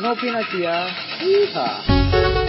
No Pinasia. Ah. Yeehaw.